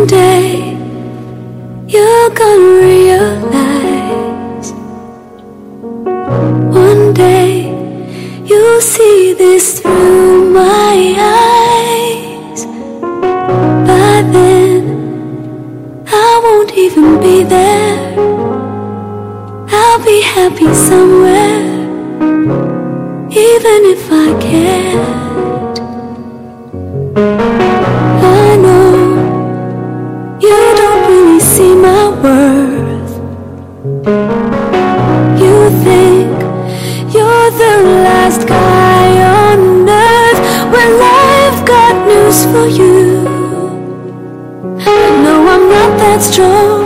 someday you're gonna realize. One day you'll see this through my eyes. By then, I won't even be there. I'll be happy somewhere, even if I can't. Strong,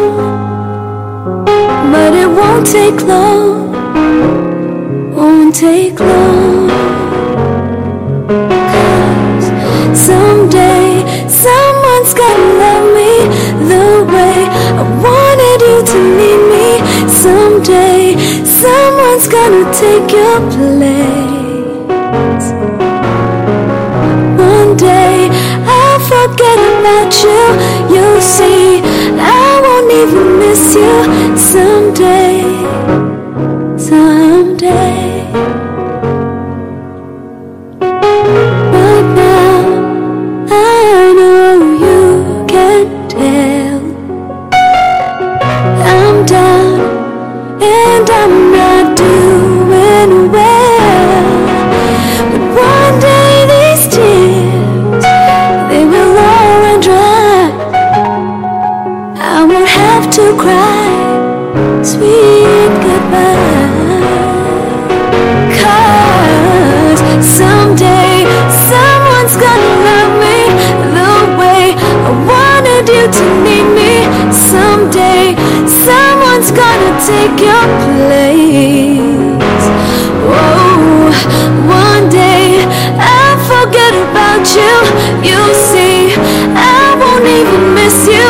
but it won't take long. Won't take long. 'Cause someday someone's gonna love me the way I wanted you to need me. Someday someone's gonna take your place. One day I'll forget about you. You'll see you. Someday, someday. Sweet goodbye. Cause someday someone's gonna love me the way I wanted you to need me. Someday someone's gonna take your place. Whoa, one day I'll forget about you. You'll see, I won't even miss you.